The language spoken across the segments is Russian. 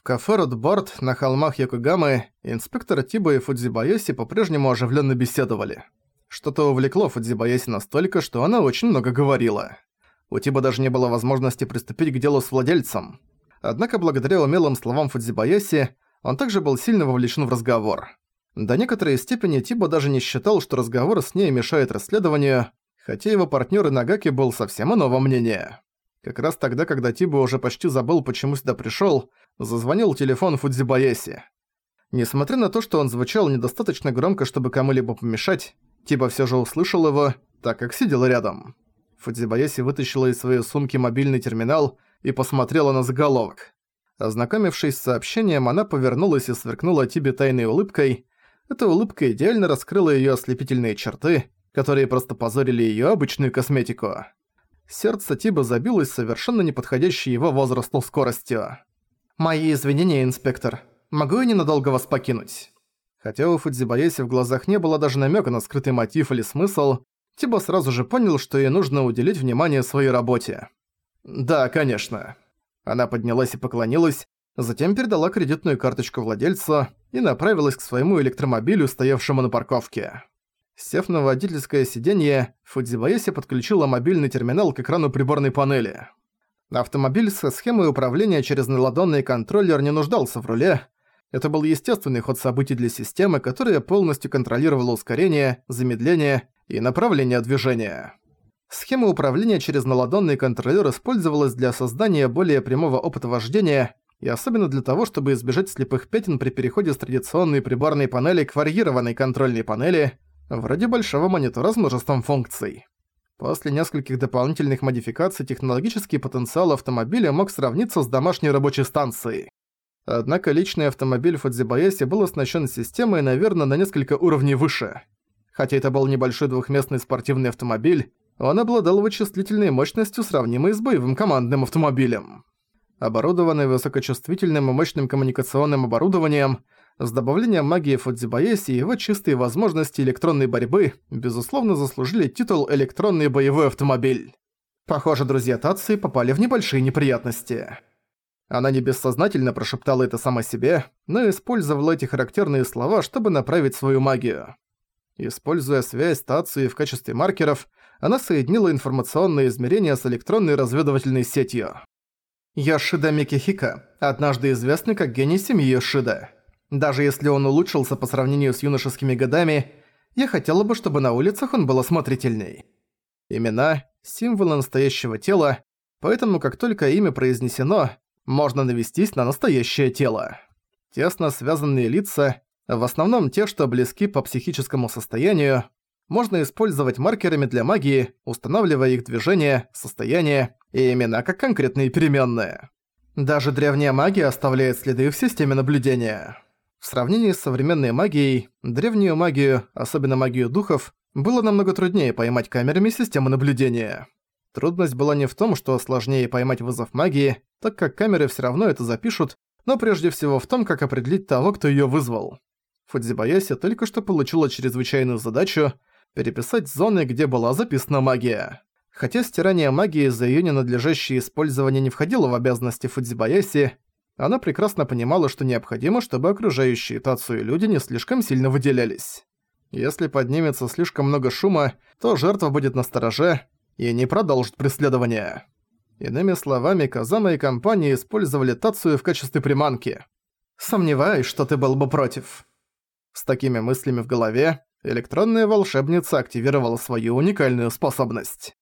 В кафе «Ротборд» на холмах Йокогамы инспектор Тиба и Фудзибаяси по-прежнему оживленно беседовали. Что-то увлекло Фудзибаяси настолько, что она очень много говорила. У Тиба даже не было возможности приступить к делу с владельцем. Однако благодаря умелым словам Фудзибаяси, он также был сильно вовлечен в разговор. До некоторой степени Тиба даже не считал, что разговор с ней мешает расследованию, хотя его партнёр Инагаки был совсем иного мнения. Как раз тогда, когда Тиба уже почти забыл, почему сюда пришёл, зазвонил телефон Фудзибаяси. Несмотря на то, что он звучал недостаточно громко, чтобы кому-либо помешать, Тиба всё же услышал его, так как сидел рядом. Фудзибаяси вытащила из своей сумки мобильный терминал и посмотрела на заголовок. Ознакомившись с сообщением, она повернулась и сверкнула Тибе тайной улыбкой. Эта улыбка идеально раскрыла её ослепительные черты, которые просто позорили её обычную косметику. Сердце Тиба забилось совершенно неподходящей его возрасту скоростью. «Мои извинения, инспектор. Могу я ненадолго вас покинуть?» Хотя у Фудзибаеси в глазах не было даже намека на скрытый мотив или смысл, Тиба сразу же понял, что ей нужно уделить внимание своей работе. «Да, конечно». Она поднялась и поклонилась, затем передала кредитную карточку владельцу и направилась к своему электромобилю, стоявшему на парковке. Сев на водительское сиденье, Фудзибаеси подключила мобильный терминал к экрану приборной панели. Автомобиль со схемой управления через наладонный контроллер не нуждался в руле. Это был естественный ход событий для системы, которая полностью контролировала ускорение, замедление и направление движения. Схема управления через наладонный контроллер использовалась для создания более прямого опыта вождения и особенно для того, чтобы избежать слепых пятен при переходе с традиционной приборной панели к варьированной контрольной панели – вроде большого монитора с множеством функций. После нескольких дополнительных модификаций технологический потенциал автомобиля мог сравниться с домашней рабочей станцией. Однако личный автомобиль Фудзибаеси был оснащен системой, наверное, на несколько уровней выше. Хотя это был небольшой двухместный спортивный автомобиль, он обладал вычислительной мощностью, сравнимой с боевым командным автомобилем. Оборудованный высокочувствительным и мощным коммуникационным оборудованием, с добавлением магии Фудзибаеси и его чистые возможности электронной борьбы, безусловно, заслужили титул «Электронный боевой автомобиль». Похоже, друзья Тации попали в небольшие неприятности. Она не бессознательно прошептала это сама себе, но использовала эти характерные слова, чтобы направить свою магию. Используя связь Тации в качестве маркеров, она соединила информационные измерения с электронной разведывательной сетью. Йошида Микихика, однажды известный как гений семьи Йошида. Даже если он улучшился по сравнению с юношескими годами, я хотела бы, чтобы на улицах он был осмотрительней. Имена – символы настоящего тела, поэтому как только имя произнесено, можно навестись на настоящее тело. Тесно связанные лица, в основном те, что близки по психическому состоянию, можно использовать маркерами для магии, устанавливая их движение, состояние и имена как конкретные переменные. Даже древняя магия оставляет следы в системе наблюдения. В сравнении с современной магией, древнюю магию, особенно магию духов, было намного труднее поймать камерами системы наблюдения. Трудность была не в том, что сложнее поймать вызов магии, так как камеры всё равно это запишут, но прежде всего в том, как определить того, кто её вызвал. Фудзибаяси только что получила чрезвычайную задачу переписать зоны, где была записана магия. Хотя стирание магии за её ненадлежащее использование не входило в обязанности Фудзибаяси, она прекрасно понимала, что необходимо, чтобы окружающие Тацию люди не слишком сильно выделялись. Если поднимется слишком много шума, то жертва будет настороже и не продолжит преследование. Иными словами, Казама и компания использовали Тацию в качестве приманки. «Сомневаюсь, что ты был бы против». С такими мыслями в голове, электронная волшебница активировала свою уникальную способность.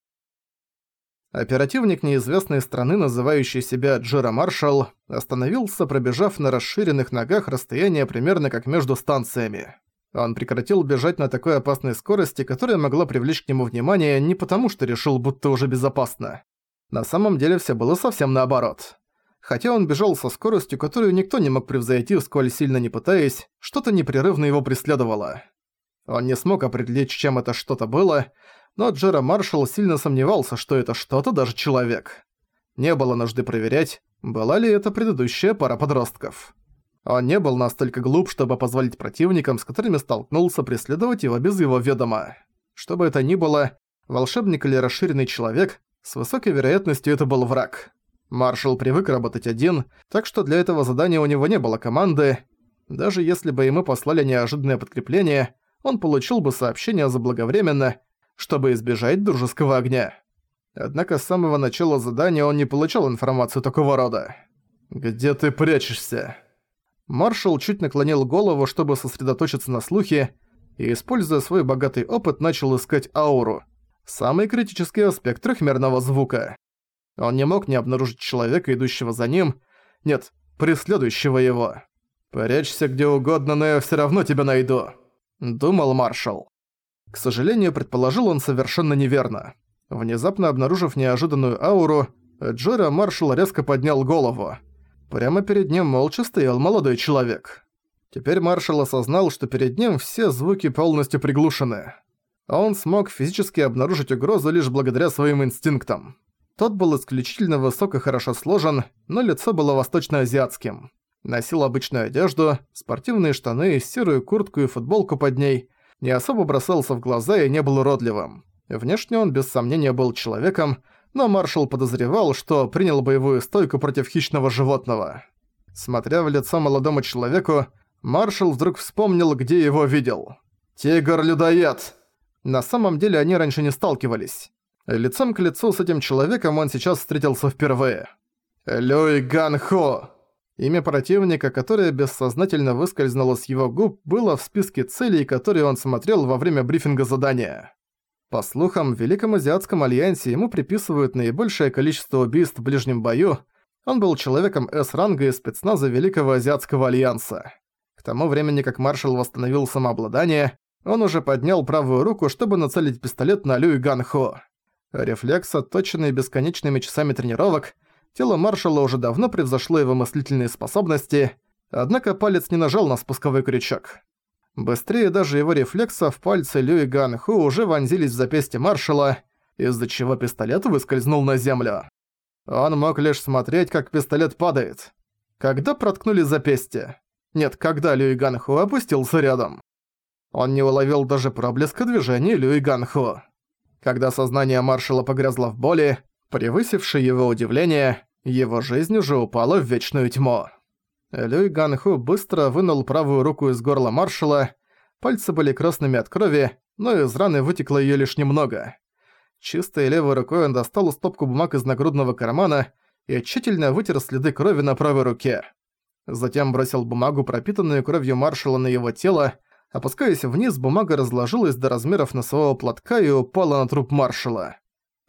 Оперативник неизвестной страны, называющий себя Джера Маршалл, остановился, пробежав на расширенных ногах расстояние примерно как между станциями. Он прекратил бежать на такой опасной скорости, которая могла привлечь к нему внимание не потому, что решил, будто уже безопасно. На самом деле все было совсем наоборот. Хотя он бежал со скоростью, которую никто не мог превзойти, сколь сильно не пытаясь, что-то непрерывно его преследовало. Он не смог определить, чем это что-то было, но Джера Маршалл сильно сомневался, что это что-то даже человек. Не было нужды проверять, была ли это предыдущая пара подростков. Он не был настолько глуп, чтобы позволить противникам, с которыми столкнулся, преследовать его без его ведома. Что бы это ни было, волшебник или расширенный человек, с высокой вероятностью это был враг. Маршал привык работать один, так что для этого задания у него не было команды. Даже если бы ему послали неожиданное подкрепление, он получил бы сообщение заблаговременно, чтобы избежать дружеского огня. Однако с самого начала задания он не получал информацию такого рода. «Где ты прячешься?» Маршал чуть наклонил голову, чтобы сосредоточиться на слухе, и, используя свой богатый опыт, начал искать ауру. Самый критический аспект трехмерного звука. Он не мог не обнаружить человека, идущего за ним, нет, преследующего его. «Прячься где угодно, но я всё равно тебя найду», — думал маршал. К сожалению, предположил он совершенно неверно. Внезапно обнаружив неожиданную ауру, Джора маршал резко поднял голову. Прямо перед ним молча стоял молодой человек. Теперь маршал осознал, что перед ним все звуки полностью приглушены. Он смог физически обнаружить угрозу лишь благодаря своим инстинктам. Тот был исключительно высок и хорошо сложен, но лицо было восточноазиатским. Носил обычную одежду, спортивные штаны, серую куртку и футболку под ней, не особо бросался в глаза и не был уродливым. Внешне он без сомнения был человеком, но маршал подозревал, что принял боевую стойку против хищного животного. Смотря в лицо молодому человеку, маршал вдруг вспомнил, где его видел. «Тигр-людоед!» На самом деле они раньше не сталкивались. Лицом к лицу с этим человеком он сейчас встретился впервые. Люй Ган Хо. Имя противника, которое бессознательно выскользнуло с его губ, было в списке целей, которые он смотрел во время брифинга задания. По слухам, в Великом Азиатском Альянсе ему приписывают наибольшее количество убийств в ближнем бою. Он был человеком С-ранга из спецназа Великого Азиатского Альянса. К тому времени, как маршал восстановил самообладание, он уже поднял правую руку, чтобы нацелить пистолет на Люй Ган Хо. Рефлекс, отточенный бесконечными часами тренировок, тело маршала уже давно превзошло его мыслительные способности, однако палец не нажал на спусковой крючок. Быстрее даже его рефлексов пальцы Лю и Ган Ху уже вонзились в запястье маршала, из-за чего пистолет выскользнул на землю. Он мог лишь смотреть, как пистолет падает. Когда проткнули запястье? Нет, когда Лю и Ган Ху опустился рядом. Он не уловил даже проблеска движения Лю и Ган Ху. Когда сознание маршала погрязло в боли, превысившее его удивление, его жизнь уже упала в вечную тьму. Люй Ганху быстро вынул правую руку из горла маршала, пальцы были красными от крови, но из раны вытекло её лишь немного. Чистой левой рукой он достал стопку бумаг из нагрудного кармана и тщательно вытер следы крови на правой руке. Затем бросил бумагу, пропитанную кровью маршала на его тело, опускаясь вниз, бумага разложилась до размеров носового платка и упала на труп маршала.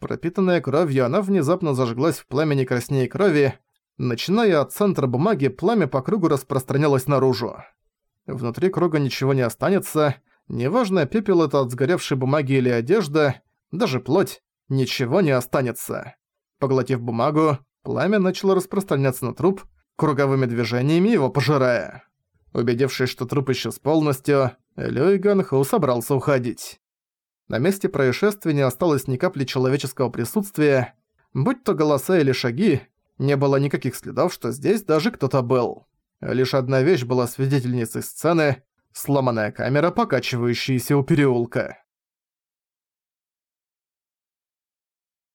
Пропитанная кровью, она внезапно зажглась в пламени краснее крови, Начиная от центра бумаги, пламя по кругу распространялось наружу. Внутри круга ничего не останется, неважно, пепел это от сгоревшей бумаги или одежда, даже плоть, ничего не останется. Поглотив бумагу, пламя начало распространяться на труп, круговыми движениями его пожирая. Убедившись, что труп исчез полностью, Лю и Ганху собрался уходить. На месте происшествия не осталось ни капли человеческого присутствия, будь то голоса или шаги, не было никаких следов, что здесь даже кто-то был. Лишь одна вещь была свидетельницей сцены – сломанная камера, покачивающаяся у переулка.